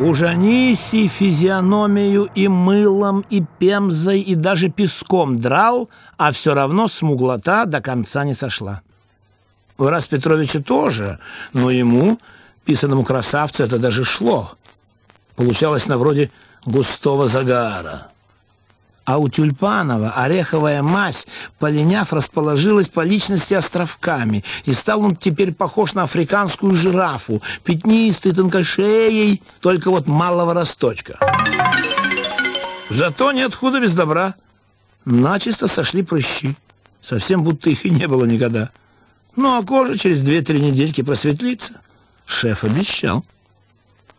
У Жаниси физиономию и мылом, и пемзой, и даже песком драл, а все равно смуглота до конца не сошла. У Раз Петровича тоже, но ему, писанному красавцу, это даже шло. Получалось на вроде густого загара. А у Тюльпанова ореховая мазь, полиняв, расположилась по личности островками, и стал он теперь похож на африканскую жирафу, пятнистый, тонкошеей, только вот малого росточка. Зато нет худа без добра. Начисто сошли прыщи. Совсем будто их и не было никогда. Ну, а кожа через две-три недельки просветлится. Шеф обещал.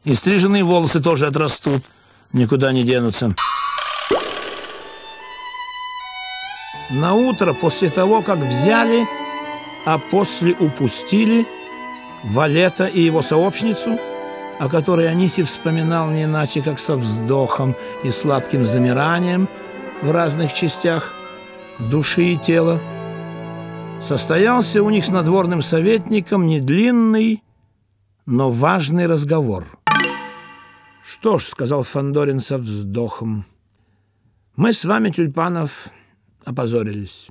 И стриженные волосы тоже отрастут, никуда не денутся. На утро после того, как взяли, а после упустили Валета и его сообщницу, о которой Анисий вспоминал не иначе, как со вздохом и сладким замиранием в разных частях души и тела, состоялся у них с надворным советником недлинный, но важный разговор. «Что ж», — сказал Фандорин со вздохом, — «мы с вами, Тюльпанов, опозорились.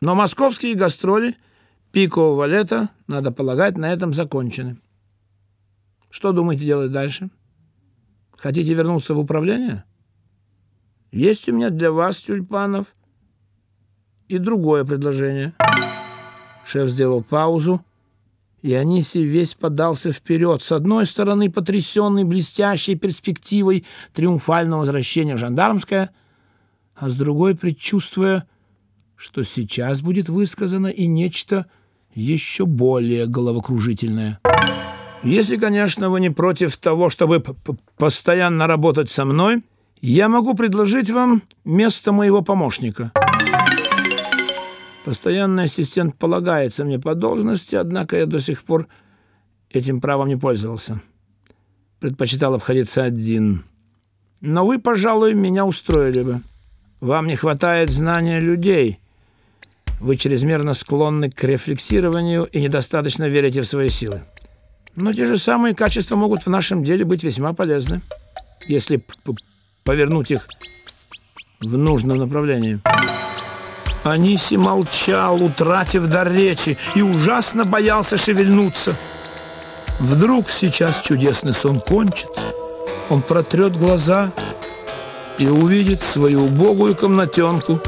Но московские гастроли пикового лета, надо полагать, на этом закончены. Что думаете делать дальше? Хотите вернуться в управление? Есть у меня для вас, Тюльпанов, и другое предложение. Шеф сделал паузу, и Анисий весь подался вперед, с одной стороны потрясенный блестящей перспективой триумфального возвращения в Жандармское – а с другой предчувствуя, что сейчас будет высказано и нечто еще более головокружительное. Если, конечно, вы не против того, чтобы постоянно работать со мной, я могу предложить вам место моего помощника. Постоянный ассистент полагается мне по должности, однако я до сих пор этим правом не пользовался. Предпочитал обходиться один. Но вы, пожалуй, меня устроили бы. Вам не хватает знания людей. Вы чрезмерно склонны к рефлексированию и недостаточно верите в свои силы. Но те же самые качества могут в нашем деле быть весьма полезны, если повернуть их в нужном направлении. Аниси молчал, утратив дар речи, и ужасно боялся шевельнуться. Вдруг сейчас чудесный сон кончится, он протрет глаза и увидит свою убогую комнатенку,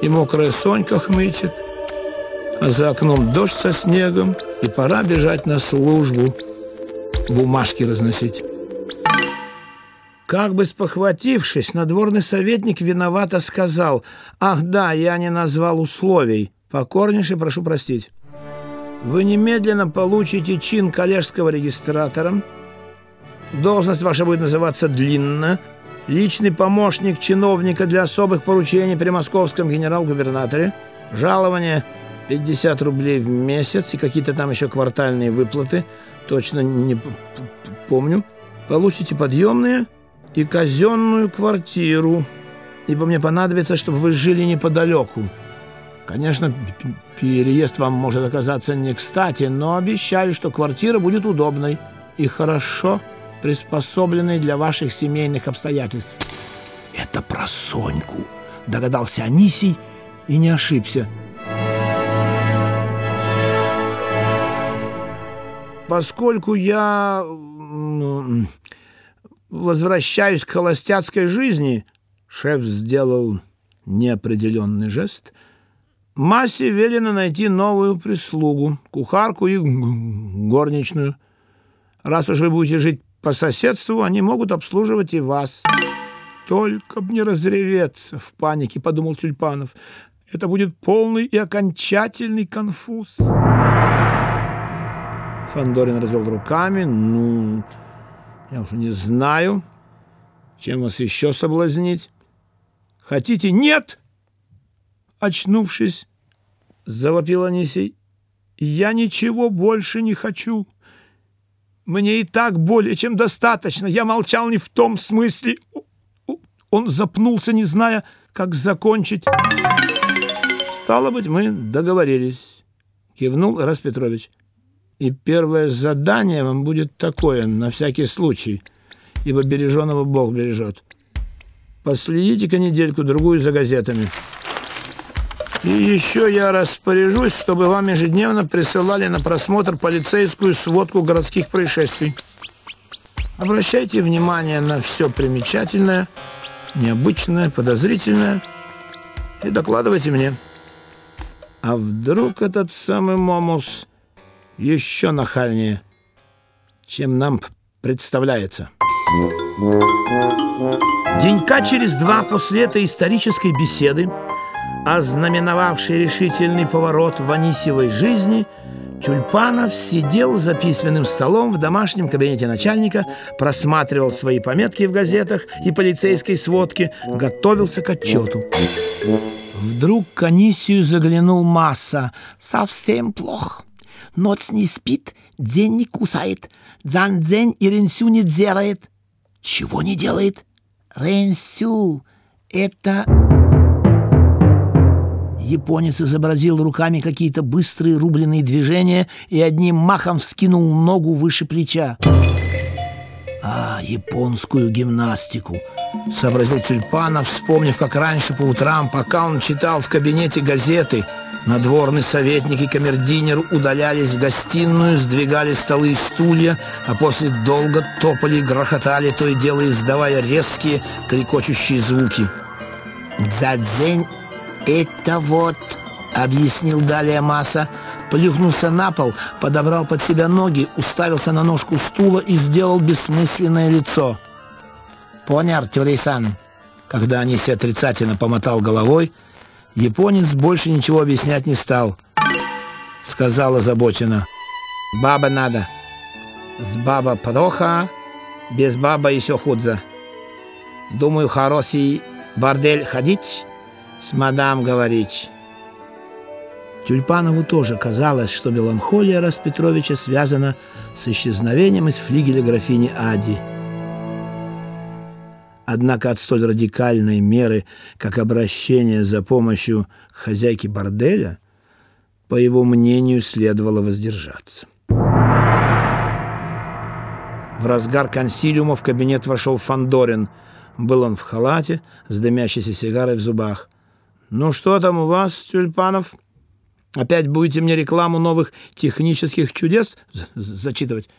и мокрая Сонька хнычет, а за окном дождь со снегом, и пора бежать на службу, бумажки разносить. Как бы спохватившись, надворный советник виновато сказал, «Ах да, я не назвал условий. Покорнейше прошу простить. Вы немедленно получите чин коллежского регистратора. Должность ваша будет называться длинно, личный помощник чиновника для особых поручений при московском генерал-губернаторе, жалование 50 рублей в месяц и какие-то там еще квартальные выплаты, точно не помню. Получите подъемные и казенную квартиру, ибо мне понадобится, чтобы вы жили неподалеку. Конечно, переезд вам может оказаться не кстати, но обещаю, что квартира будет удобной. И хорошо приспособленный для ваших семейных обстоятельств. Это про Соньку, догадался Анисий и не ошибся. Поскольку я возвращаюсь к холостяцкой жизни, шеф сделал неопределенный жест, Массе велено найти новую прислугу, кухарку и горничную. Раз уж вы будете жить по соседству они могут обслуживать и вас. Только б не разреветься, в панике подумал Тюльпанов. Это будет полный и окончательный конфуз. Фандорин развел руками. Ну, я уже не знаю, чем вас еще соблазнить. Хотите? Нет! Очнувшись, завопил Анисей. Я ничего больше не хочу. Мне и так более чем достаточно. Я молчал не в том смысле. Он запнулся, не зная, как закончить. Стало быть, мы договорились, кивнул Распетрович. И первое задание вам будет такое, на всякий случай, ибо береженого Бог бережет. Последите-ка недельку-другую за газетами. И еще я распоряжусь, чтобы вам ежедневно присылали на просмотр полицейскую сводку городских происшествий. Обращайте внимание на все примечательное, необычное, подозрительное и докладывайте мне. А вдруг этот самый Момус еще нахальнее, чем нам представляется? Денька через два после этой исторической беседы, ознаменовавшей решительный поворот в Анисевой жизни, Тюльпанов сидел за письменным столом в домашнем кабинете начальника, просматривал свои пометки в газетах и полицейской сводке, готовился к отчету. Вдруг к Анисию заглянул Масса. «Совсем плохо. Ночь не спит, день не кусает, дзан дзень и ренсю не дзерает». «Чего не делает?» Рэнсю — это... Японец изобразил руками какие-то быстрые рубленые движения и одним махом вскинул ногу выше плеча. «А, японскую гимнастику!» — сообразил Тюльпанов, вспомнив, как раньше по утрам, пока он читал в кабинете газеты, надворный советник и камердинер удалялись в гостиную, сдвигали столы и стулья, а после долго топали и грохотали, то и дело издавая резкие, крикочущие звуки. «Дзадзень — это вот...» — объяснил далее Масса — плюхнулся на пол, подобрал под себя ноги, уставился на ножку стула и сделал бессмысленное лицо. «Понял, Тюрейсан?» Когда Аниси отрицательно помотал головой, японец больше ничего объяснять не стал. Сказал озабоченно. «Баба надо. С баба плохо, без баба еще худза. Думаю, хороший бордель ходить, с мадам говорить». Тюльпанову тоже казалось, что меланхолия Распетровича связана с исчезновением из флигеля графини Ади. Однако от столь радикальной меры, как обращение за помощью к хозяйке борделя, по его мнению, следовало воздержаться. В разгар консилиума в кабинет вошел Фандорин. Был он в халате с дымящейся сигарой в зубах. «Ну что там у вас, Тюльпанов?» Опять будете мне рекламу новых технических чудес зачитывать?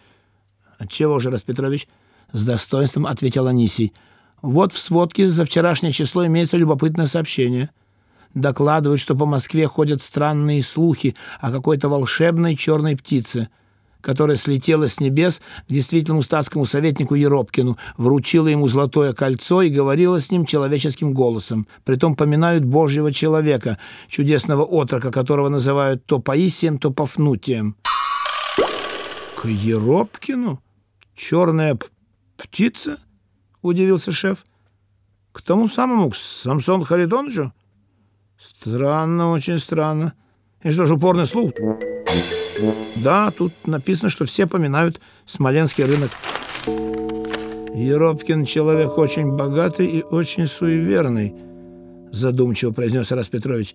Отчего же, Распетрович? С достоинством ответил Анисий. Вот в сводке за вчерашнее число имеется любопытное сообщение. Докладывают, что по Москве ходят странные слухи о какой-то волшебной черной птице — которая слетела с небес к действительному статскому советнику Еропкину, вручила ему золотое кольцо и говорила с ним человеческим голосом. Притом поминают Божьего человека, чудесного отрока, которого называют то Паисием, то Пафнутием. «К Еропкину? Черная птица?» — удивился шеф. «К тому самому, к Самсону Харитоновичу?» «Странно, очень странно. И что же, упорный слух?» Да, тут написано, что все поминают Смоленский рынок. Еропкин человек очень богатый и очень суеверный, задумчиво произнес Рас Петрович.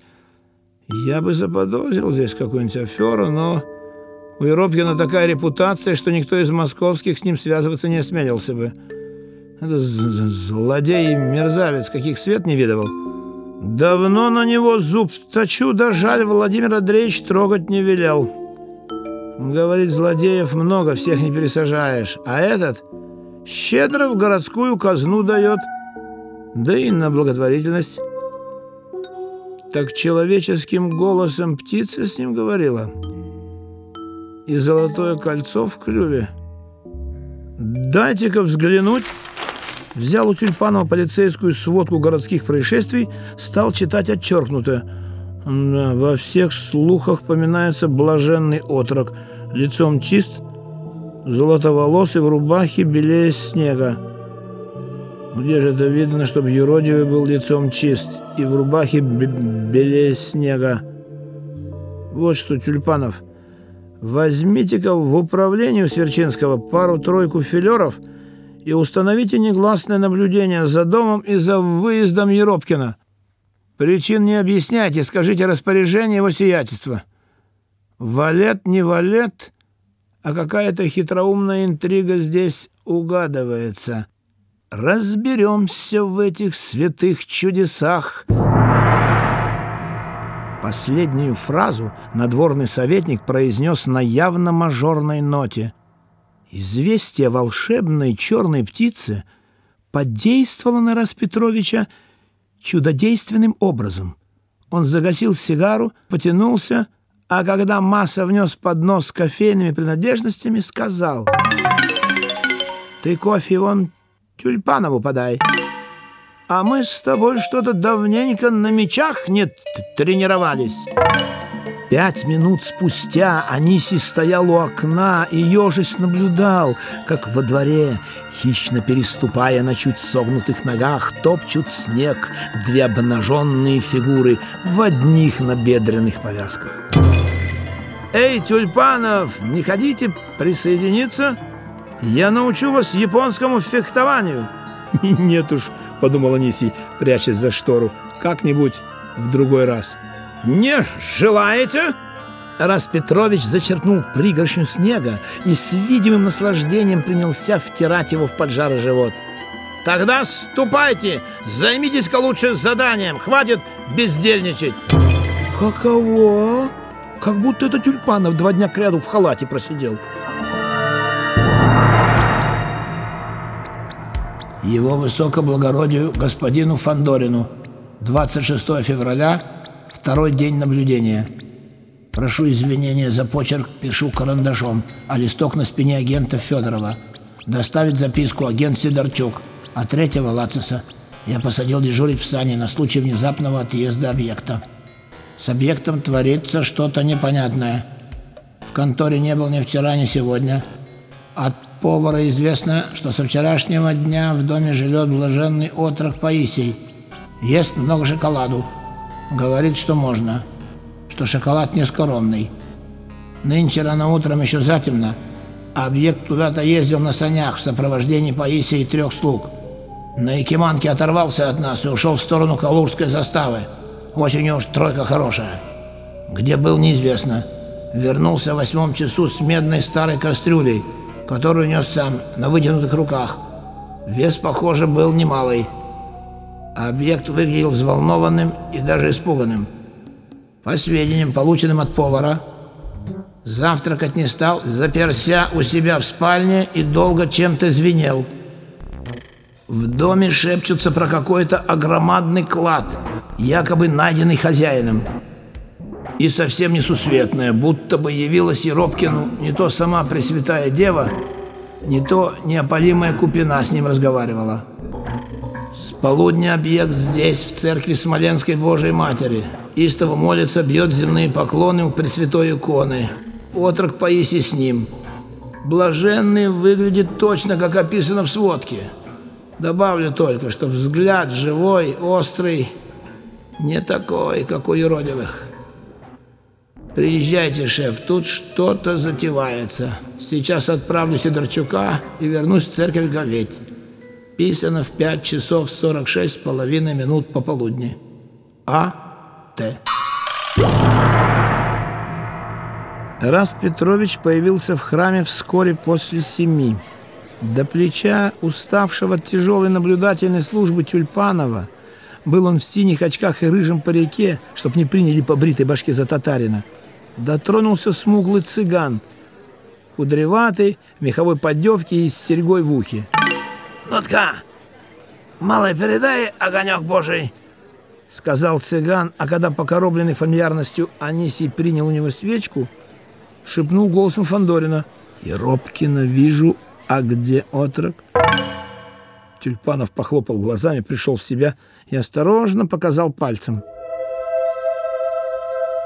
Я бы заподозрил здесь какую-нибудь аферу, но у Еропкина такая репутация, что никто из московских с ним связываться не осмелился бы. Это злодей и мерзавец, каких свет не видывал. Давно на него зуб точу, да жаль, Владимир Андреевич трогать не велел. Говорит, злодеев много, всех не пересажаешь. А этот щедро в городскую казну дает, да и на благотворительность. Так человеческим голосом птица с ним говорила. И золотое кольцо в клюве. Дайте-ка взглянуть. Взял у Тюльпанова полицейскую сводку городских происшествий, стал читать отчеркнутое – да, во всех слухах поминается блаженный отрок, лицом чист, золотоволосый в рубахе белее снега. Где же это видно, чтобы юродивый был лицом чист и в рубахе белее снега? Вот что, Тюльпанов, возьмите-ка в управлении у Сверчинского пару-тройку филеров и установите негласное наблюдение за домом и за выездом Еропкина. Причин не объясняйте, скажите распоряжение его сиятельства. Валет, не валет, а какая-то хитроумная интрига здесь угадывается. Разберемся в этих святых чудесах». Последнюю фразу надворный советник произнес на явно мажорной ноте. Известие волшебной черной птицы подействовало на Распетровича чудодейственным образом. Он загасил сигару, потянулся, а когда Масса внес поднос с кофейными принадлежностями, сказал «Ты кофе вон Тюльпанову подай» а мы с тобой что-то давненько на мечах не тренировались». Пять минут спустя Анисий стоял у окна и ежись наблюдал, как во дворе, хищно переступая на чуть согнутых ногах, топчут снег две обнаженные фигуры в одних набедренных повязках. «Эй, Тюльпанов, не хотите присоединиться? Я научу вас японскому фехтованию». «Нет уж», — подумал Анисий, прячась за штору, — «как-нибудь в другой раз». «Не желаете?» Раз Петрович зачерпнул пригоршню снега и с видимым наслаждением принялся втирать его в поджарый живот. «Тогда ступайте, займитесь-ка лучше заданием, хватит бездельничать!» «Каково? Как будто это Тюльпанов два дня кряду в халате просидел!» Его высокоблагородию господину Фандорину 26 февраля, второй день наблюдения. Прошу извинения за почерк, пишу карандашом, а листок на спине агента Федорова. Доставит записку агент Сидорчук, а третьего Лациса я посадил дежурить в сане на случай внезапного отъезда объекта. С объектом творится что-то непонятное. В конторе не был ни вчера, ни сегодня. От повара известно, что со вчерашнего дня в доме живет блаженный отрок Паисий. Ест много шоколаду. Говорит, что можно, что шоколад нескоромный. Нынче рано утром еще затемно, объект куда-то ездил на санях в сопровождении Паисия и трех слуг. На Якиманке оторвался от нас и ушел в сторону Калужской заставы. Очень уж тройка хорошая. Где был, неизвестно. Вернулся в восьмом часу с медной старой кастрюлей – которую нес сам на вытянутых руках. Вес, похоже, был немалый. Объект выглядел взволнованным и даже испуганным. По сведениям, полученным от повара, завтракать не стал, заперся у себя в спальне и долго чем-то звенел. В доме шепчутся про какой-то огромадный клад, якобы найденный хозяином и совсем несусветная, будто бы явилась Еропкину не то сама Пресвятая Дева, не то неопалимая Купина с ним разговаривала. С полудня объект здесь, в церкви Смоленской Божией Матери. Истово молится, бьет земные поклоны у Пресвятой иконы. Отрок Паисий с ним. Блаженный выглядит точно, как описано в сводке. Добавлю только, что взгляд живой, острый, не такой, как у юродивых. «Приезжайте, шеф, тут что-то затевается. Сейчас отправлю Сидорчука и вернусь в церковь говеть. Писано в 5 часов 46 с половиной минут пополудни. А. Т. Раз Петрович появился в храме вскоре после семи. До плеча уставшего от тяжелой наблюдательной службы Тюльпанова был он в синих очках и рыжем парике, чтоб не приняли по бритой башке за татарина – дотронулся смуглый цыган, кудреватый, меховой поддевке и с серьгой в ухе. «Ну-тка, малой передай огонек божий!» — сказал цыган, а когда покоробленный фамильярностью Анисий принял у него свечку, шепнул голосом Фандорина. «Еропкина вижу, а где отрок?» Тюльпанов похлопал глазами, пришел в себя и осторожно показал пальцем —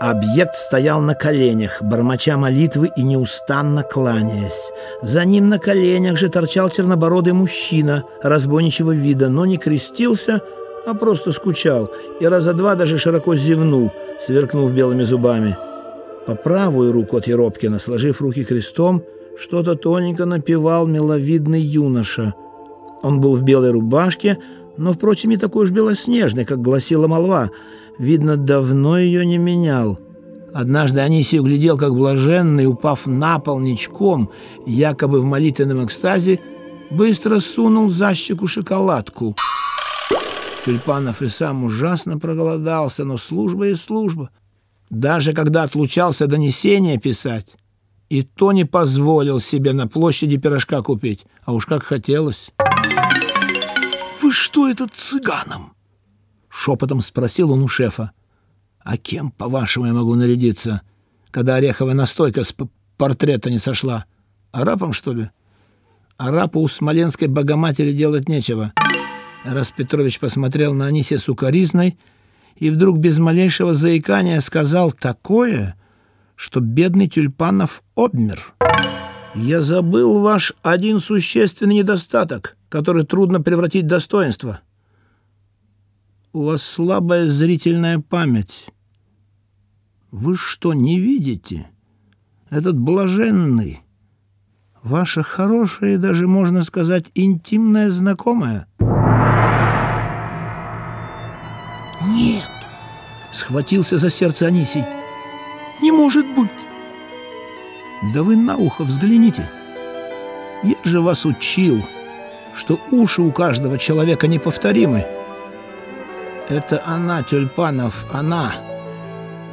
Объект стоял на коленях, бормоча молитвы и неустанно кланяясь. За ним на коленях же торчал чернобородый мужчина разбойничего вида, но не крестился, а просто скучал и раза два даже широко зевнул, сверкнув белыми зубами. По правую руку от Еропкина, сложив руки крестом, что-то тоненько напевал миловидный юноша. Он был в белой рубашке, но, впрочем, не такой уж белоснежный, как гласила молва – Видно, давно ее не менял. Однажды Анисий углядел, как блаженный, упав на пол ничком, якобы в молитвенном экстазе, быстро сунул за щеку шоколадку. Тюльпанов и сам ужасно проголодался, но служба и служба. Даже когда отлучался донесения писать, и то не позволил себе на площади пирожка купить, а уж как хотелось. «Вы что это цыганом?» — шепотом спросил он у шефа. «А кем, по-вашему, я могу нарядиться, когда ореховая настойка с портрета не сошла? Арапом, что ли? Арапу у Смоленской Богоматери делать нечего». Раз Петрович посмотрел на Анисия сукоризной и вдруг без малейшего заикания сказал такое, что бедный Тюльпанов обмер. «Я забыл ваш один существенный недостаток, который трудно превратить в достоинство. У вас слабая зрительная память. Вы что, не видите? Этот блаженный, ваша хорошая и даже, можно сказать, интимная знакомая». «Нет!» — схватился за сердце Анисий. «Не может быть!» «Да вы на ухо взгляните! Я же вас учил, что уши у каждого человека неповторимы. Это она, Тюльпанов, она,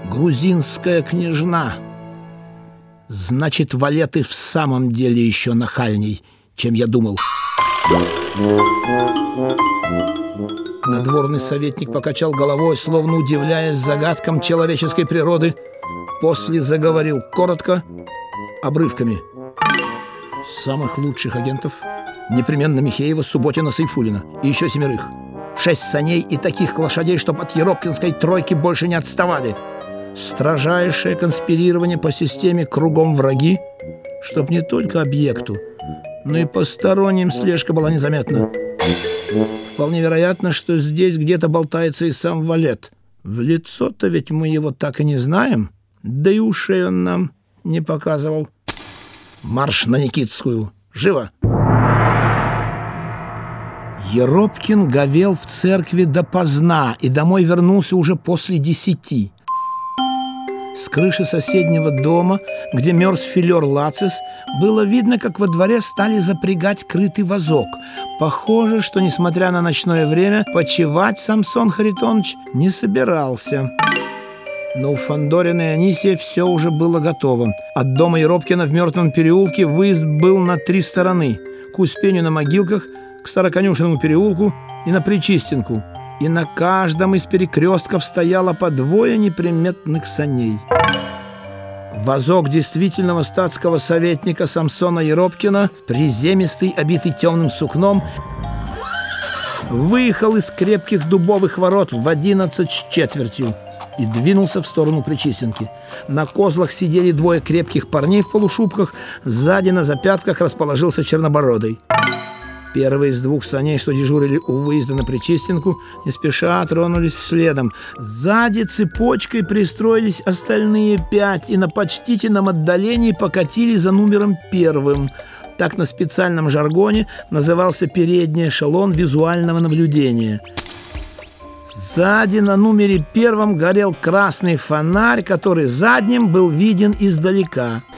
грузинская княжна. Значит, валеты в самом деле еще нахальней, чем я думал». Надворный советник покачал головой, словно удивляясь загадкам человеческой природы. После заговорил коротко, обрывками. Самых лучших агентов непременно Михеева, Субботина, Сайфулина и еще семерых. Шесть саней и таких лошадей, чтоб от Еропкинской тройки больше не отставали. Строжайшее конспирирование по системе «Кругом враги», чтоб не только объекту, но и посторонним слежка была незаметна. Вполне вероятно, что здесь где-то болтается и сам Валет. В лицо-то ведь мы его так и не знаем, да и ушей он нам не показывал. Марш на Никитскую! Живо! Еропкин говел в церкви допоздна и домой вернулся уже после десяти. С крыши соседнего дома, где мерз филер Лацис, было видно, как во дворе стали запрягать крытый вазок. Похоже, что, несмотря на ночное время, почевать Самсон Харитонович не собирался. Но у Фандорина и Анисия все уже было готово. От дома Еропкина в Мертвом переулке выезд был на три стороны. К Успению на могилках, Староконюшенному переулку и на Причистинку – и на каждом из перекрестков стояло по двое неприметных саней. Вазок действительного статского советника Самсона Еропкина, приземистый, обитый темным сукном, выехал из крепких дубовых ворот в одиннадцать с четвертью и двинулся в сторону Причистенки. На козлах сидели двое крепких парней в полушубках, сзади на запятках расположился Чернобородый. Первые из двух саней, что дежурили у выезда на Причистинку, не спеша тронулись следом. Сзади цепочкой пристроились остальные пять и на почтительном отдалении покатили за номером первым. Так на специальном жаргоне назывался передний эшелон визуального наблюдения. Сзади на номере первом горел красный фонарь, который задним был виден издалека –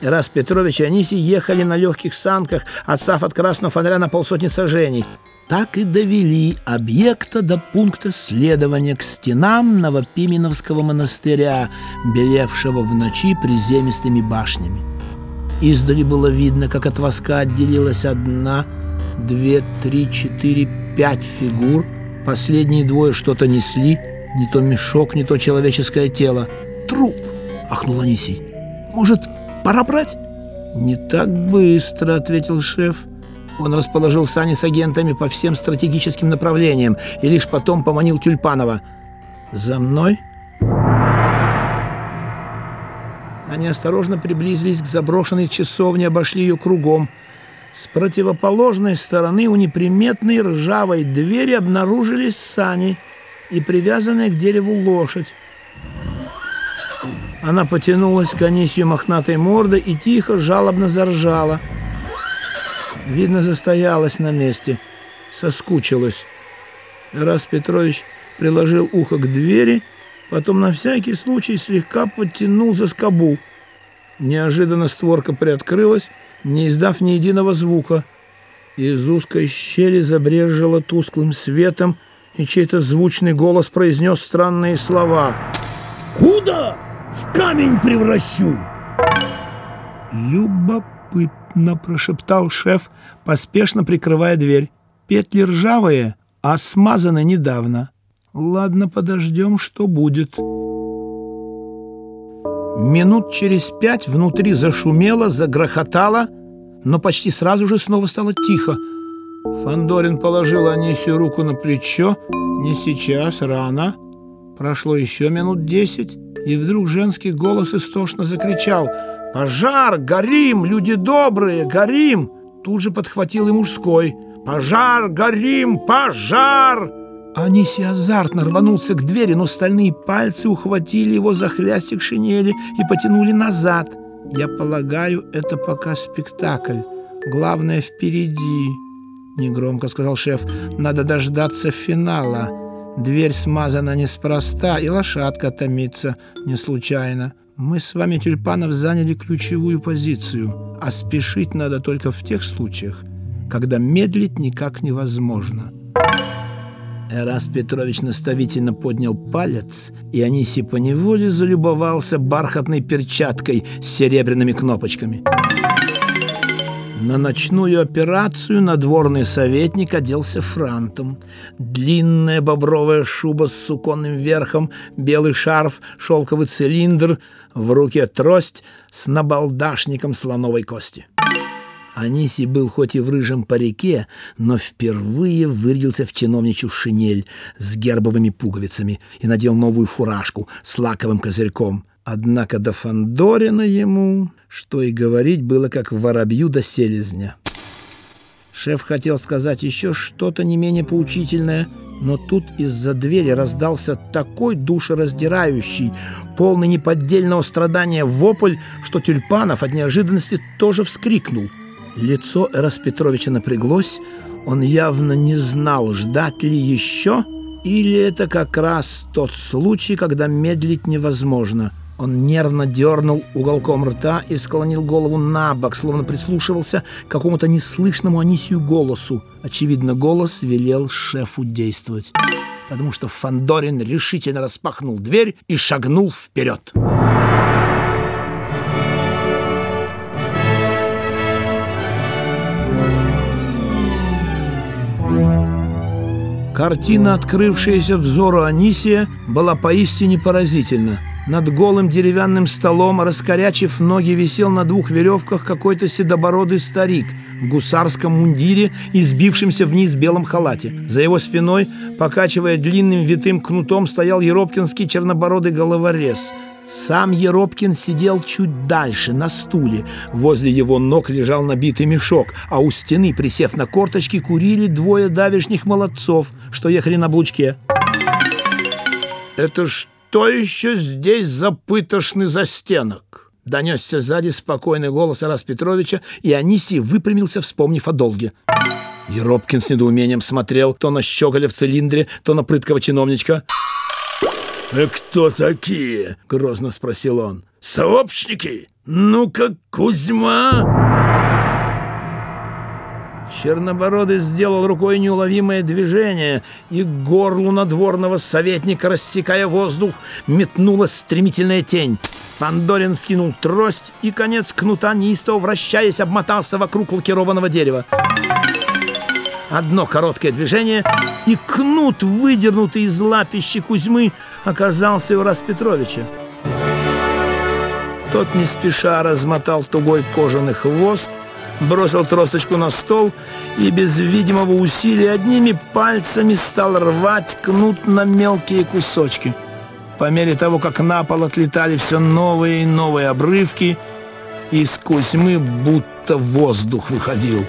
Раз Петрович и Анисий ехали на легких санках, отстав от красного фонаря на полсотни сажений. Так и довели объекта до пункта следования к стенам Новопименовского монастыря, белевшего в ночи приземистыми башнями. Издали было видно, как от воска отделилась одна, две, три, четыре, пять фигур. Последние двое что-то несли, не то мешок, не то человеческое тело. «Труп!» — ахнул Анисий. «Может, Пора брать?» «Не так быстро», — ответил шеф. Он расположил сани с агентами по всем стратегическим направлениям и лишь потом поманил Тюльпанова. «За мной?» Они осторожно приблизились к заброшенной часовне, обошли ее кругом. С противоположной стороны у неприметной ржавой двери обнаружились сани и привязанная к дереву лошадь. Она потянулась к Анисию мохнатой мордой и тихо, жалобно заржала. Видно, застоялась на месте, соскучилась. Раз Петрович приложил ухо к двери Потом на всякий случай слегка подтянул за скобу. Неожиданно створка приоткрылась, не издав ни единого звука. Из узкой щели забрежило тусклым светом, и чей-то звучный голос произнес странные слова. «Куда? В камень превращу!» «Любопытно», — прошептал шеф, поспешно прикрывая дверь. «Петли ржавые, а смазаны недавно. Ладно, подождем, что будет». Минут через пять внутри зашумело, загрохотало, но почти сразу же снова стало тихо. Фандорин положил Анисию руку на плечо. «Не сейчас, рано». Прошло еще минут десять, и вдруг женский голос истошно закричал «Пожар! Горим! Люди добрые! Горим!» Тут же подхватил и мужской «Пожар! Горим! Пожар!» Аниси азартно рванулся к двери, но стальные пальцы ухватили его за хлястик шинели и потянули назад. «Я полагаю, это пока спектакль. Главное впереди», — негромко сказал шеф. «Надо дождаться финала». Дверь смазана неспроста, и лошадка томится не случайно. Мы с вами, Тюльпанов, заняли ключевую позицию, а спешить надо только в тех случаях, когда медлить никак невозможно. Эрас Петрович наставительно поднял палец, и Аниси поневоле залюбовался бархатной перчаткой с серебряными кнопочками. На ночную операцию надворный советник оделся франтом. Длинная бобровая шуба с суконным верхом, белый шарф, шелковый цилиндр, в руке трость с набалдашником слоновой кости. Анисий был хоть и в рыжем парике, но впервые вырядился в чиновничью шинель с гербовыми пуговицами и надел новую фуражку с лаковым козырьком. Однако до Фандорина ему, что и говорить, было как воробью до селезня. Шеф хотел сказать еще что-то не менее поучительное, но тут из-за двери раздался такой душераздирающий, полный неподдельного страдания вопль, что Тюльпанов от неожиданности тоже вскрикнул. Лицо Эрас Петровича напряглось, он явно не знал, ждать ли еще, или это как раз тот случай, когда медлить невозможно – он нервно дернул уголком рта и склонил голову на бок, словно прислушивался к какому-то неслышному Анисию голосу. Очевидно, голос велел шефу действовать, потому что Фандорин решительно распахнул дверь и шагнул вперед. Картина, открывшаяся взору Анисия, была поистине поразительна. Над голым деревянным столом, раскорячив ноги, висел на двух веревках какой-то седобородый старик в гусарском мундире и сбившемся вниз белом халате. За его спиной, покачивая длинным витым кнутом, стоял еропкинский чернобородый головорез. Сам Еропкин сидел чуть дальше, на стуле. Возле его ног лежал набитый мешок, а у стены, присев на корточки, курили двое давешних молодцов, что ехали на блучке. «Это что?» «Кто еще здесь за пытошный застенок?» Донесся сзади спокойный голос Арас Петровича, и Анисий выпрямился, вспомнив о долге. Еропкин с недоумением смотрел то на щеголя в цилиндре, то на прыткого чиновничка. «А кто такие?» — грозно спросил он. «Сообщники? Ну-ка, Кузьма!» Чернобородый сделал рукой неуловимое движение, и к горлу надворного советника, рассекая воздух, метнулась стремительная тень. Фандорин скинул трость, и конец кнута, неистово вращаясь, обмотался вокруг лакированного дерева. Одно короткое движение, и кнут, выдернутый из лапищи Кузьмы, оказался у Распетровича. Тот не спеша размотал тугой кожаный хвост, бросил тросточку на стол и без видимого усилия одними пальцами стал рвать кнут на мелкие кусочки. По мере того, как на пол отлетали все новые и новые обрывки, из Кузьмы будто воздух выходил.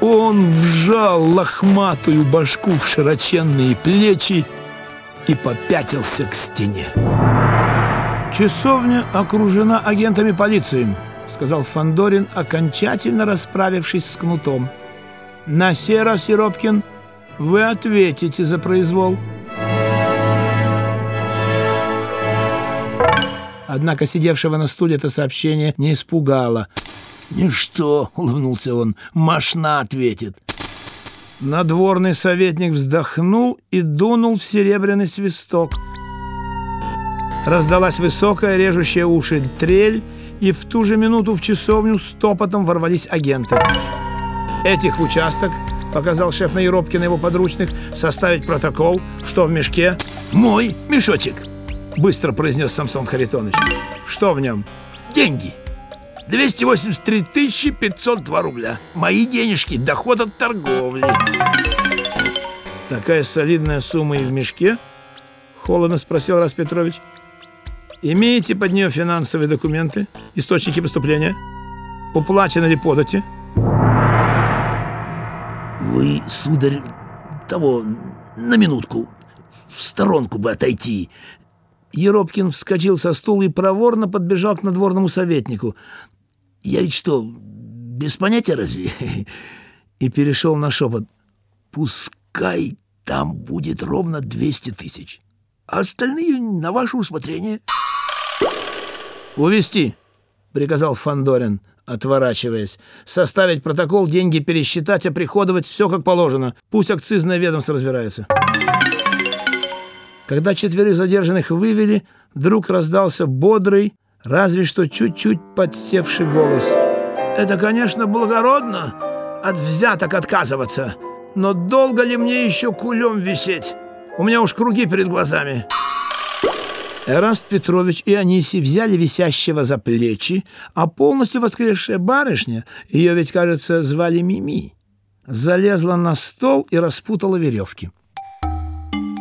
Он вжал лохматую башку в широченные плечи и попятился к стене. Часовня окружена агентами полиции. — сказал Фандорин, окончательно расправившись с кнутом. «На сей раз, Еропкин, вы ответите за произвол». Однако сидевшего на стуле это сообщение не испугало. «Ничто», — улыбнулся он, — «машна ответит». Надворный советник вздохнул и дунул в серебряный свисток. Раздалась высокая, режущая уши трель, и в ту же минуту в часовню стопотом ворвались агенты. Этих в участок, показал шеф Наиробки на его подручных, составить протокол, что в мешке. «Мой мешочек», — быстро произнес Самсон Харитонович. «Что в нем?» «Деньги». 283 502 рубля. Мои денежки, доход от торговли. Такая солидная сумма и в мешке? Холодно спросил Рас Петрович. Имеете под нее финансовые документы, источники поступления? Уплачено ли подати? Вы, сударь, того, на минутку, в сторонку бы отойти. Еропкин вскочил со стула и проворно подбежал к надворному советнику. «Я ведь что, без понятия разве?» И перешел на шепот. «Пускай там будет ровно 200 тысяч, а остальные на ваше усмотрение». «Увести», — приказал Фандорин, отворачиваясь. «Составить протокол, деньги пересчитать, оприходовать, все как положено. Пусть акцизное ведомство разбирается». Когда четверых задержанных вывели, вдруг раздался бодрый, разве что чуть-чуть подсевший голос. «Это, конечно, благородно от взяток отказываться, но долго ли мне еще кулем висеть? У меня уж круги перед глазами». Эраст Петрович и Анисий взяли висящего за плечи, а полностью воскресшая барышня, ее ведь, кажется, звали Мими, залезла на стол и распутала веревки.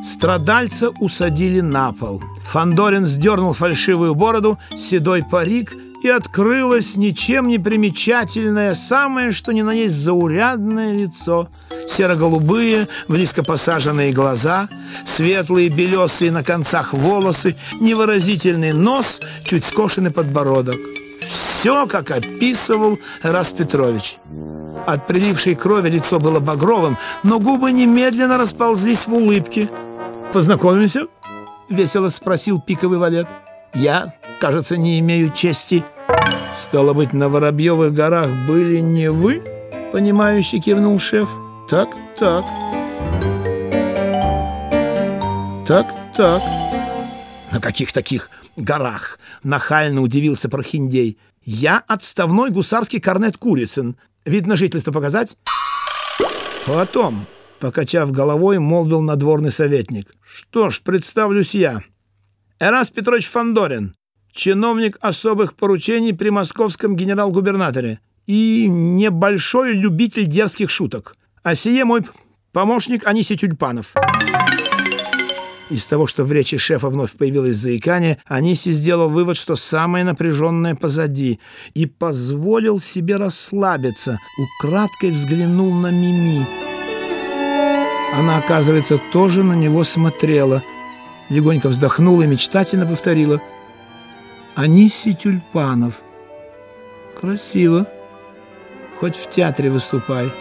Страдальца усадили на пол. Фандорин сдернул фальшивую бороду, седой парик, и открылось ничем не примечательное, самое что ни на есть заурядное лицо. Серо-голубые, близко посаженные глаза, светлые белесые на концах волосы, невыразительный нос, чуть скошенный подбородок. Все, как описывал Рас Петрович. От прилившей крови лицо было багровым, но губы немедленно расползлись в улыбке. «Познакомимся?» — весело спросил пиковый валет. «Я, кажется, не имею чести». «Стало быть, на Воробьевых горах были не вы?» — понимающе кивнул шеф. «Так, так. Так, так». «На каких таких горах?» — нахально удивился Прохиндей. «Я отставной гусарский корнет Курицын. Видно жительство показать?» «Потом», — покачав головой, молвил надворный советник. «Что ж, представлюсь я. Эрас Петрович Фандорин, чиновник особых поручений при московском генерал-губернаторе и небольшой любитель дерзких шуток. А сие мой помощник Анисий Тюльпанов». Из того, что в речи шефа вновь появилось заикание, Аниси сделал вывод, что самое напряженное позади, и позволил себе расслабиться, украдкой взглянул на Мими. Она, оказывается, тоже на него смотрела, легонько вздохнула и мечтательно повторила «Аниси Тюльпанов». «Красиво. Хоть в театре выступай».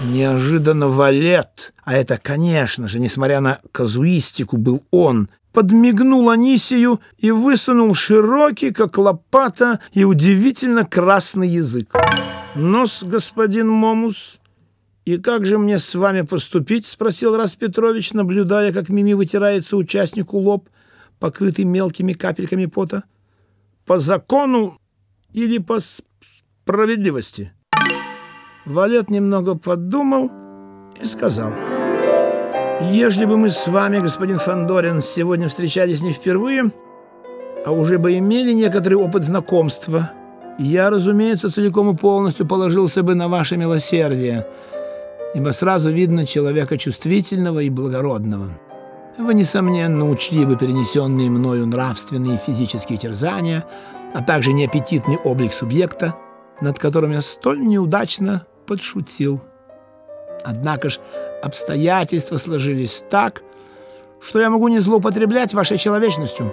Неожиданно Валет, а это, конечно же, несмотря на казуистику, был он, подмигнул Анисию и высунул широкий, как лопата, и удивительно красный язык. «Нос, господин Момус, и как же мне с вами поступить?» — спросил Рас Петрович, наблюдая, как Мими вытирается участнику лоб, покрытый мелкими капельками пота. «По закону или по справедливости?» Валет немного подумал и сказал. «Ежели бы мы с вами, господин Фандорин, сегодня встречались не впервые, а уже бы имели некоторый опыт знакомства, я, разумеется, целиком и полностью положился бы на ваше милосердие, ибо сразу видно человека чувствительного и благородного. Вы, несомненно, учли бы перенесенные мною нравственные и физические терзания, а также неаппетитный облик субъекта, над которым я столь неудачно подшутил. Однако ж обстоятельства сложились так, что я могу не злоупотреблять вашей человечностью.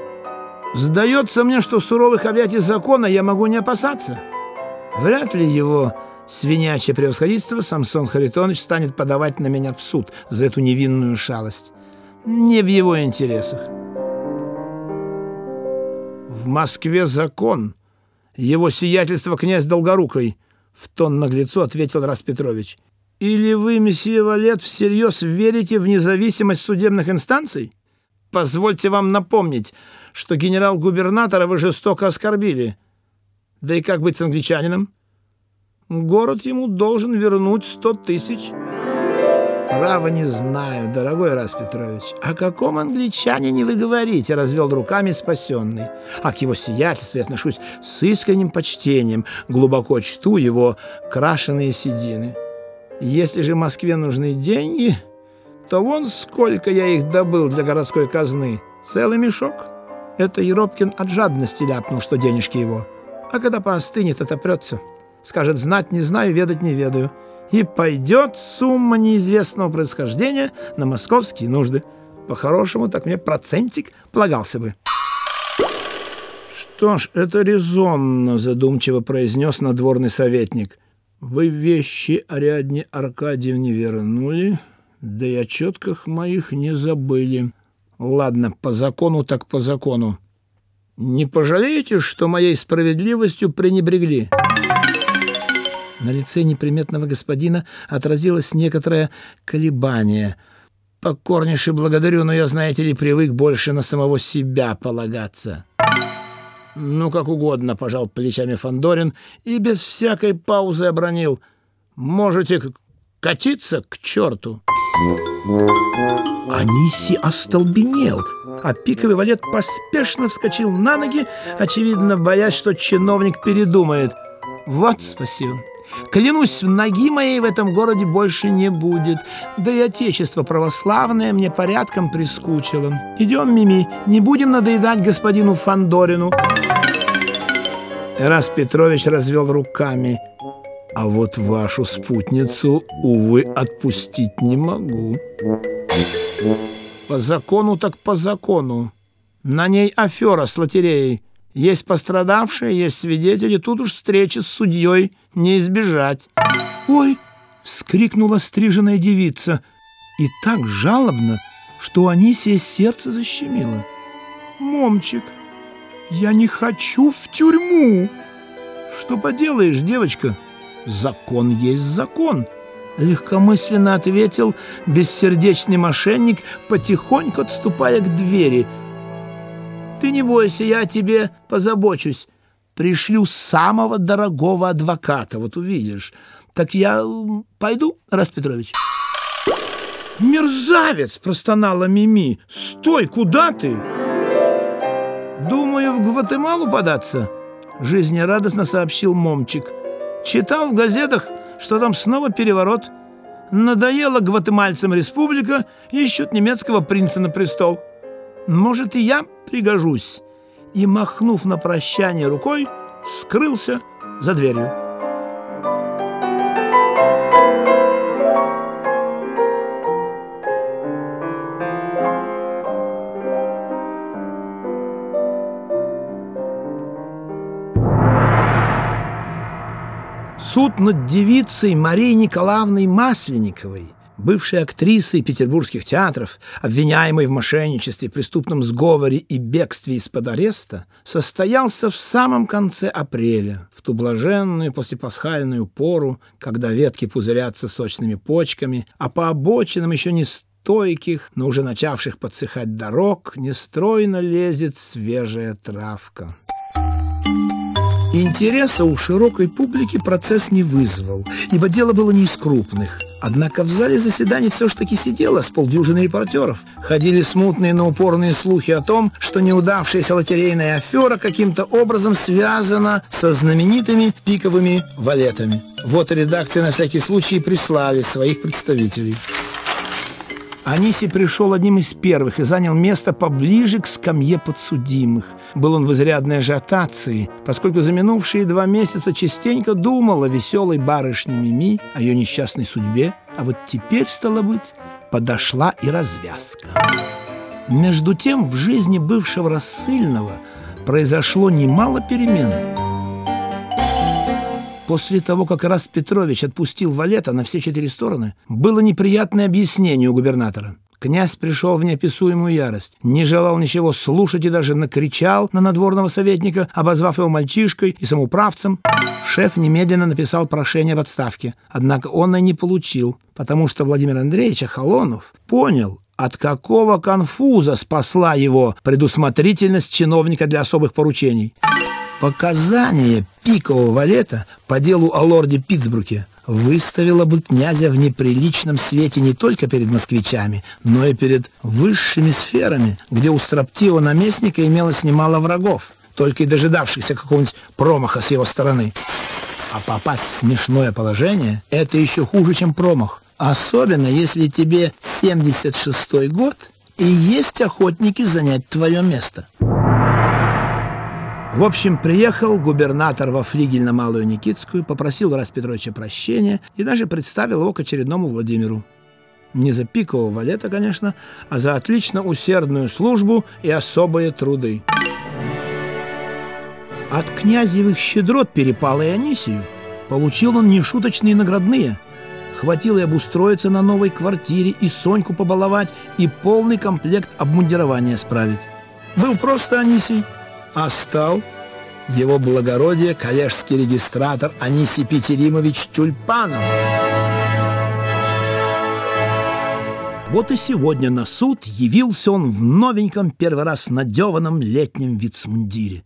Сдается мне, что суровых объятий закона я могу не опасаться. Вряд ли его свинячье превосходительство Самсон Харитонович станет подавать на меня в суд за эту невинную шалость. Не в его интересах. В Москве закон. Его сиятельство князь Долгорукой, в тон наглецу ответил Распетрович. Или вы, месье Валет, всерьез верите в независимость судебных инстанций? Позвольте вам напомнить, что генерал-губернатора вы жестоко оскорбили. Да и как быть с англичанином? Город ему должен вернуть сто тысяч. Право не знаю, дорогой Рас Петрович. О каком англичанине вы говорите, развел руками спасенный. А к его сиятельству я отношусь с искренним почтением, глубоко чту его крашеные седины. Если же Москве нужны деньги, то вон сколько я их добыл для городской казны. Целый мешок. Это Еропкин от жадности ляпнул, что денежки его. А когда поостынет, отопрется. Скажет, знать не знаю, ведать не ведаю. И пойдет сумма неизвестного происхождения на московские нужды. По-хорошему, так мне процентик полагался бы. «Что ж, это резонно», — задумчиво произнес надворный советник. Вы вещи Ариадне Аркадьевне вернули, да и о четках моих не забыли. Ладно, по закону так по закону. Не пожалеете, что моей справедливостью пренебрегли?» На лице неприметного господина отразилось некоторое колебание. «Покорнейше благодарю, но я, знаете ли, привык больше на самого себя полагаться». «Ну, как угодно», — пожал плечами Фандорин и без всякой паузы обронил. «Можете катиться к черту». Аниси остолбенел, а пиковый валет поспешно вскочил на ноги, очевидно, боясь, что чиновник передумает. «Вот спасибо». Клянусь, ноги моей в этом городе больше не будет. Да и отечество православное мне порядком прискучило. Идем, Мими, не будем надоедать господину Фандорину. Раз Петрович развел руками. А вот вашу спутницу, увы, отпустить не могу. По закону так по закону. На ней афера с лотереей. Есть пострадавшие, есть свидетели, тут уж встречи с судьей не избежать. «Ой!» — вскрикнула стриженная девица. И так жалобно, что Анисия сердце защемило. «Момчик, я не хочу в тюрьму!» «Что поделаешь, девочка? Закон есть закон!» Легкомысленно ответил бессердечный мошенник, потихоньку отступая к двери — ты не бойся, я тебе позабочусь. Пришлю самого дорогого адвоката, вот увидишь. Так я пойду, Рас Петрович?» «Мерзавец!» — простонала Мими. «Стой, куда ты?» «Думаю, в Гватемалу податься», — жизнерадостно сообщил Момчик. «Читал в газетах, что там снова переворот. Надоела гватемальцам республика, ищут немецкого принца на престол». Может, и я пригожусь?» И, махнув на прощание рукой, скрылся за дверью. Суд над девицей Марией Николаевной Масленниковой – бывшей актрисой петербургских театров, обвиняемой в мошенничестве, преступном сговоре и бегстве из-под ареста, состоялся в самом конце апреля, в ту блаженную послепасхальную пору, когда ветки пузырятся сочными почками, а по обочинам еще не стойких, но уже начавших подсыхать дорог, нестройно лезет свежая травка. Интереса у широкой публики процесс не вызвал, ибо дело было не из крупных. Однако в зале заседаний все ж таки сидело с полдюжины репортеров. Ходили смутные, но упорные слухи о том, что неудавшаяся лотерейная афера каким-то образом связана со знаменитыми пиковыми валетами. Вот редакция на всякий случай прислали своих представителей. Аниси пришел одним из первых и занял место поближе к скамье подсудимых. Был он в изрядной ажиотации, поскольку за минувшие два месяца частенько думал о веселой барышне Мими, о ее несчастной судьбе, а вот теперь, стало быть, подошла и развязка. Между тем в жизни бывшего рассыльного произошло немало перемен. После того, как Раст Петрович отпустил Валета на все четыре стороны, было неприятное объяснение у губернатора. Князь пришел в неописуемую ярость, не желал ничего слушать и даже накричал на надворного советника, обозвав его мальчишкой и самоуправцем. Шеф немедленно написал прошение об отставке, однако он и не получил, потому что Владимир Андреевич Ахолонов понял, от какого конфуза спасла его предусмотрительность чиновника для особых поручений. Показания пикового валета по делу о лорде Питтсбруке выставила бы князя в неприличном свете не только перед москвичами, но и перед высшими сферами, где у строптивого наместника имелось немало врагов, только и дожидавшихся какого-нибудь промаха с его стороны. А попасть в смешное положение – это еще хуже, чем промах. Особенно, если тебе 76-й год и есть охотники занять твое место. В общем, приехал губернатор во флигель на Малую Никитскую, попросил Рас Петровича прощения и даже представил его к очередному Владимиру. Не за пикового валета, конечно, а за отлично усердную службу и особые труды. От князевых щедрот перепало и Анисию. Получил он нешуточные наградные. Хватило и обустроиться на новой квартире, и Соньку побаловать, и полный комплект обмундирования справить. Был просто Анисий – а стал его благородие коллежский регистратор Анисий Петеримович Тюльпанов. Вот и сегодня на суд явился он в новеньком первый раз надеванном летнем вицмундире.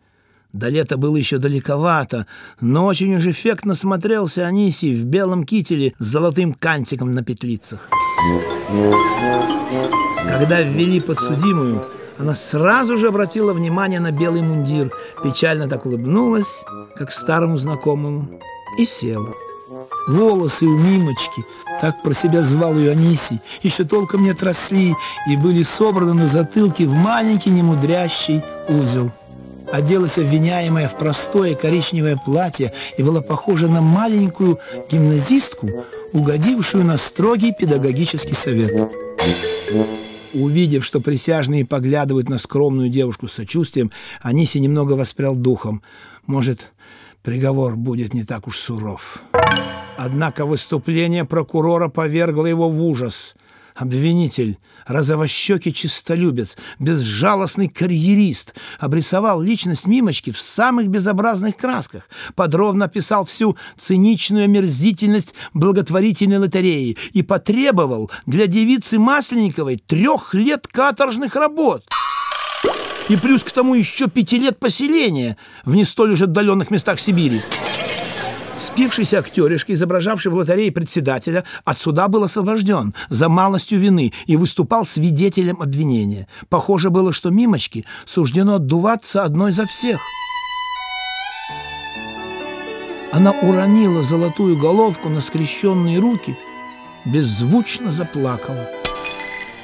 До лета было еще далековато, но очень уж эффектно смотрелся Анисий в белом кителе с золотым кантиком на петлицах. Когда ввели подсудимую, она сразу же обратила внимание на белый мундир, печально так улыбнулась, как старому знакомому, и села. Волосы у Мимочки, так про себя звал ее Анисий, еще толком не отросли и были собраны на затылке в маленький немудрящий узел. Оделась обвиняемая в простое коричневое платье и была похожа на маленькую гимназистку, угодившую на строгий педагогический совет. Увидев, что присяжные поглядывают на скромную девушку с сочувствием, Аниси немного воспрял духом. Может, приговор будет не так уж суров. Однако выступление прокурора повергло его в ужас – Обвинитель, розовощекий чистолюбец, безжалостный карьерист, обрисовал личность Мимочки в самых безобразных красках, подробно описал всю циничную омерзительность благотворительной лотереи и потребовал для девицы Масленниковой трех лет каторжных работ. И плюс к тому еще пяти лет поселения в не столь уж отдаленных местах Сибири. Спившийся актеришка, изображавший в лотерее председателя, от суда был освобожден за малостью вины и выступал свидетелем обвинения. Похоже было, что Мимочке суждено отдуваться одной за всех. Она уронила золотую головку на скрещенные руки, беззвучно заплакала.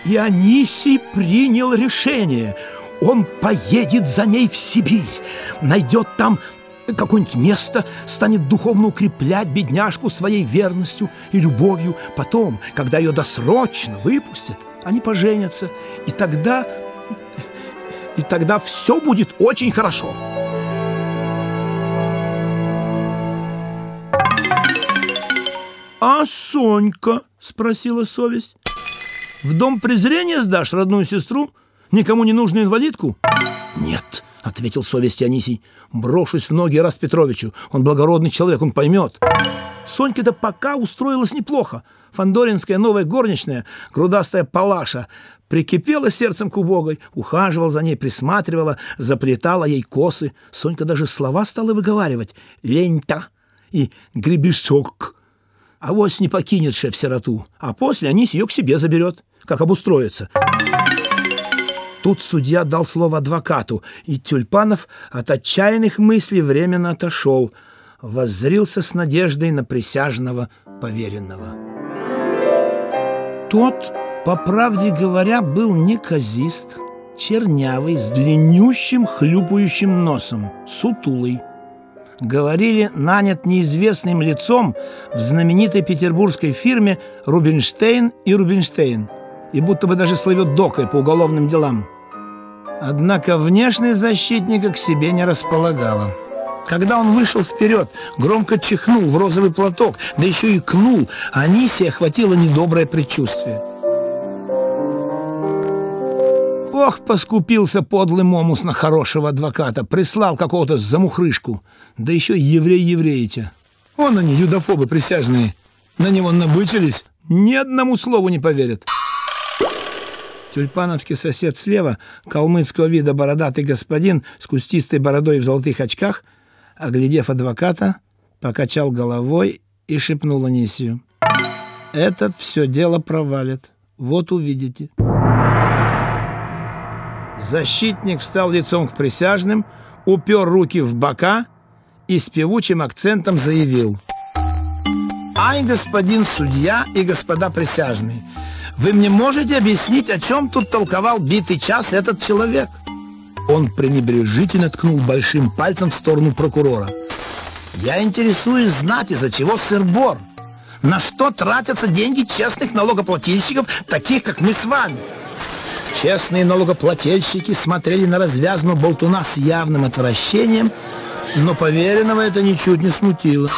И Анисий принял решение. Он поедет за ней в Сибирь, найдет там какое-нибудь место станет духовно укреплять бедняжку своей верностью и любовью. Потом, когда ее досрочно выпустят, они поженятся, и тогда... И тогда все будет очень хорошо. «А Сонька?» — спросила совесть. «В дом презрения сдашь родную сестру? Никому не нужную инвалидку?» «Нет», — ответил совесть Анисий. «Брошусь в ноги раз Петровичу. Он благородный человек, он поймет». Сонька-то пока устроилась неплохо. Фандоринская новая горничная, грудастая палаша, прикипела сердцем к убогой, ухаживала за ней, присматривала, заплетала ей косы. Сонька даже слова стала выговаривать. «Лень-то» и «гребешок». А вось не покинет шеф-сироту, а после Анись ее к себе заберет, как обустроится. Тут судья дал слово адвокату, и Тюльпанов от отчаянных мыслей временно отошел, воззрился с надеждой на присяжного поверенного. Тот, по правде говоря, был неказист, чернявый, с длиннющим хлюпающим носом, сутулый. Говорили, нанят неизвестным лицом в знаменитой петербургской фирме «Рубинштейн и Рубинштейн», и будто бы даже слывет докой по уголовным делам. Однако внешность защитника к себе не располагала. Когда он вышел вперед, громко чихнул в розовый платок, да еще и кнул, Анисия охватило недоброе предчувствие. Ох, поскупился подлый Момус на хорошего адвоката, прислал какого-то замухрышку, да еще еврей-евреите. Он они, юдофобы присяжные, на него набычились, ни одному слову не поверят. Тюльпановский сосед слева, калмыцкого вида бородатый господин с кустистой бородой в золотых очках, оглядев адвоката, покачал головой и шепнул Анисию. «Этот все дело провалит. Вот увидите». Защитник встал лицом к присяжным, упер руки в бока и с певучим акцентом заявил. «Ай, господин судья и господа присяжные, вы мне можете объяснить, о чем тут толковал битый час этот человек?» Он пренебрежительно ткнул большим пальцем в сторону прокурора. «Я интересуюсь знать, из-за чего сыр-бор. На что тратятся деньги честных налогоплательщиков, таких, как мы с вами?» Честные налогоплательщики смотрели на развязанного болтуна с явным отвращением, но поверенного это ничуть не смутило.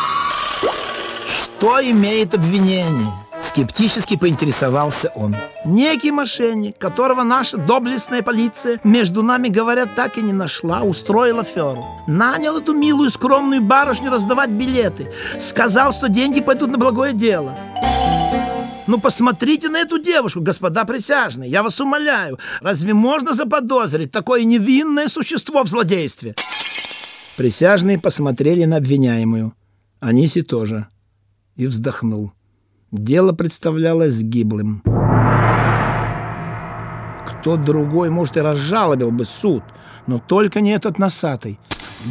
Что имеет обвинение? Скептически поинтересовался он. Некий мошенник, которого наша доблестная полиция, между нами говорят, так и не нашла, устроил аферу. Нанял эту милую скромную барышню раздавать билеты. Сказал, что деньги пойдут на благое дело. Ну, посмотрите на эту девушку, господа присяжные. Я вас умоляю, разве можно заподозрить такое невинное существо в злодействе? Присяжные посмотрели на обвиняемую. Аниси тоже. И вздохнул. Дело представлялось гиблым. Кто другой, может, и разжалобил бы суд, но только не этот носатый.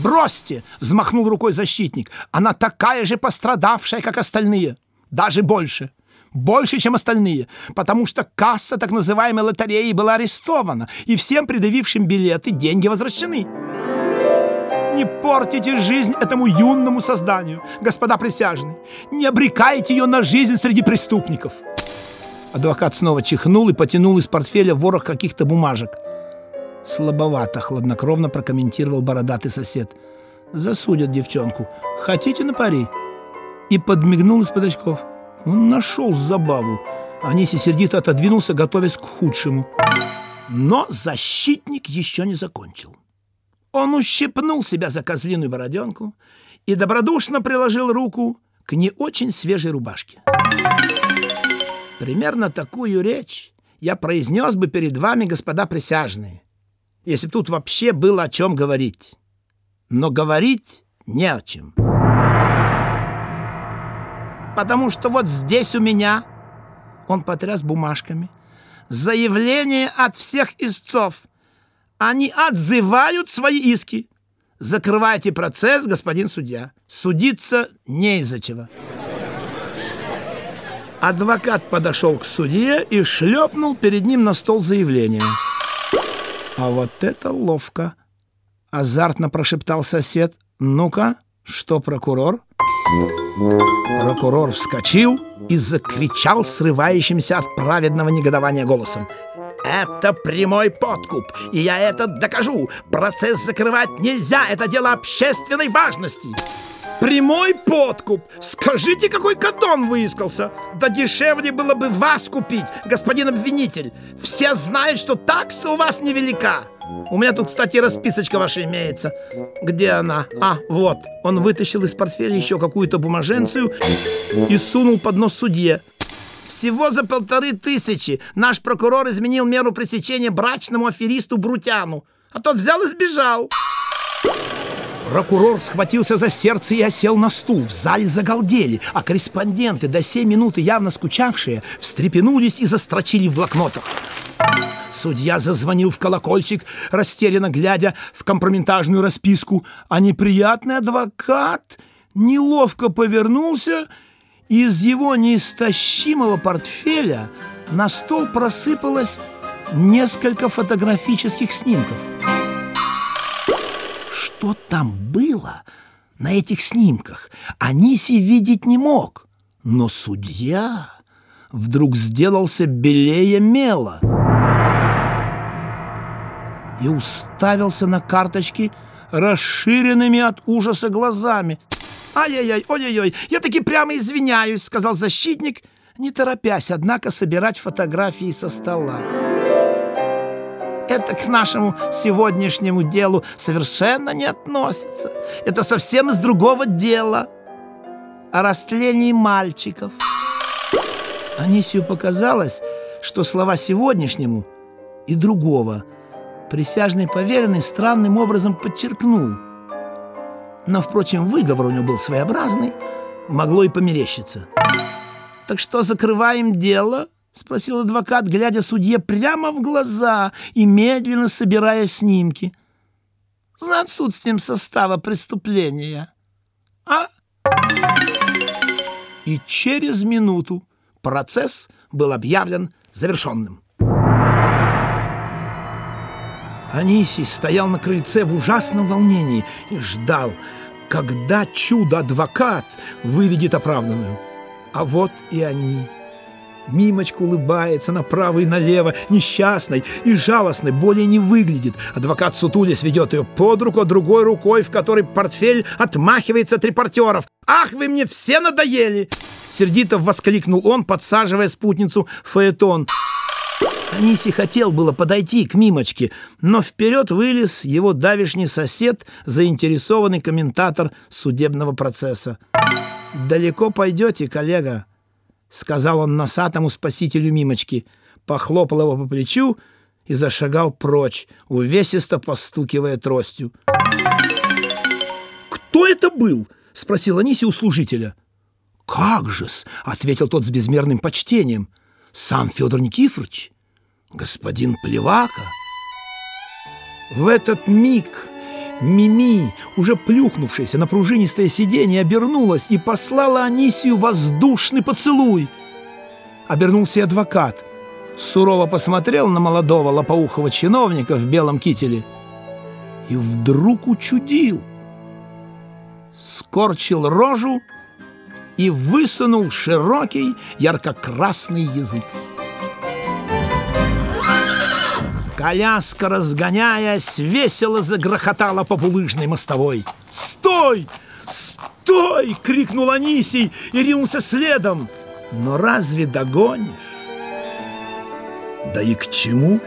«Бросьте!» — взмахнул рукой защитник. «Она такая же пострадавшая, как остальные. Даже больше. Больше, чем остальные, потому что касса так называемой лотереи была арестована, и всем предъявившим билеты деньги возвращены». Не портите жизнь этому юному созданию, господа присяжные. Не обрекайте ее на жизнь среди преступников. Адвокат снова чихнул и потянул из портфеля ворох каких-то бумажек. Слабовато, хладнокровно прокомментировал бородатый сосед. Засудят девчонку. Хотите на пари? И подмигнул из-под очков. Он нашел забаву. Аниси сердито отодвинулся, готовясь к худшему. Но защитник еще не закончил. Он ущипнул себя за козлиную бороденку и добродушно приложил руку к не очень свежей рубашке. Примерно такую речь я произнес бы перед вами, господа присяжные, если бы тут вообще было о чем говорить. Но говорить не о чем. Потому что вот здесь у меня, он потряс бумажками, заявление от всех истцов – они отзывают свои иски. Закрывайте процесс, господин судья. Судиться не из-за чего. Адвокат подошел к судье и шлепнул перед ним на стол заявление. «А вот это ловко!» — азартно прошептал сосед. «Ну-ка, что прокурор?» Прокурор вскочил и закричал срывающимся от праведного негодования голосом. Это прямой подкуп, и я это докажу. Процесс закрывать нельзя, это дело общественной важности. Прямой подкуп? Скажите, какой катон выискался? Да дешевле было бы вас купить, господин обвинитель. Все знают, что такса у вас невелика. У меня тут, кстати, расписочка ваша имеется. Где она? А, вот. Он вытащил из портфеля еще какую-то бумаженцию и сунул под нос судье. Всего за полторы тысячи наш прокурор изменил меру пресечения брачному аферисту Брутяну, а тот взял и сбежал. Прокурор схватился за сердце и осел на стул. В зале загалдели, а корреспонденты, до сей минуты явно скучавшие, встрепенулись и застрочили в блокнотах. Судья зазвонил в колокольчик, растерянно глядя в компрометажную расписку, а неприятный адвокат неловко повернулся из его неистощимого портфеля на стол просыпалось несколько фотографических снимков. Что там было на этих снимках, Аниси видеть не мог. Но судья вдруг сделался белее мела и уставился на карточки, расширенными от ужаса глазами. «Ай-яй-яй, ой-ой-ой, я таки прямо извиняюсь», — сказал защитник, не торопясь, однако, собирать фотографии со стола. Это к нашему сегодняшнему делу совершенно не относится. Это совсем из другого дела. О растлении мальчиков. Анисию показалось, что слова «сегодняшнему» и «другого» присяжный поверенный странным образом подчеркнул. Но, впрочем, выговор у него был своеобразный, могло и померещиться. «Так что, закрываем дело?» — спросил адвокат, глядя судье прямо в глаза и медленно собирая снимки. «За отсутствием состава преступления. А?» И через минуту процесс был объявлен завершенным. Анисий стоял на крыльце в ужасном волнении и ждал, когда чудо-адвокат выведет оправданную. А вот и они. Мимочка улыбается направо и налево, несчастной и жалостной, более не выглядит. Адвокат Сутулис ведет ее под руку, а другой рукой, в которой портфель отмахивается от репортеров. «Ах, вы мне все надоели!» Сердито воскликнул он, подсаживая спутницу в фаэтон. Аниси хотел было подойти к Мимочке, но вперед вылез его давишний сосед, заинтересованный комментатор судебного процесса. «Далеко пойдете, коллега?» — сказал он носатому спасителю Мимочки, похлопал его по плечу и зашагал прочь, увесисто постукивая тростью. «Кто это был?» — спросил Аниси у служителя. «Как же-с!» — ответил тот с безмерным почтением. «Сам Федор Никифорович, господин Плевака». В этот миг Мими, уже плюхнувшаяся на пружинистое сиденье, обернулась и послала Анисию воздушный поцелуй. Обернулся и адвокат. Сурово посмотрел на молодого лопоухого чиновника в белом кителе и вдруг учудил. Скорчил рожу и высунул широкий ярко-красный язык. Коляска, разгоняясь, весело загрохотала по булыжной мостовой. «Стой! Стой!» — крикнул Анисий и ринулся следом. «Но разве догонишь?» «Да и к чему?»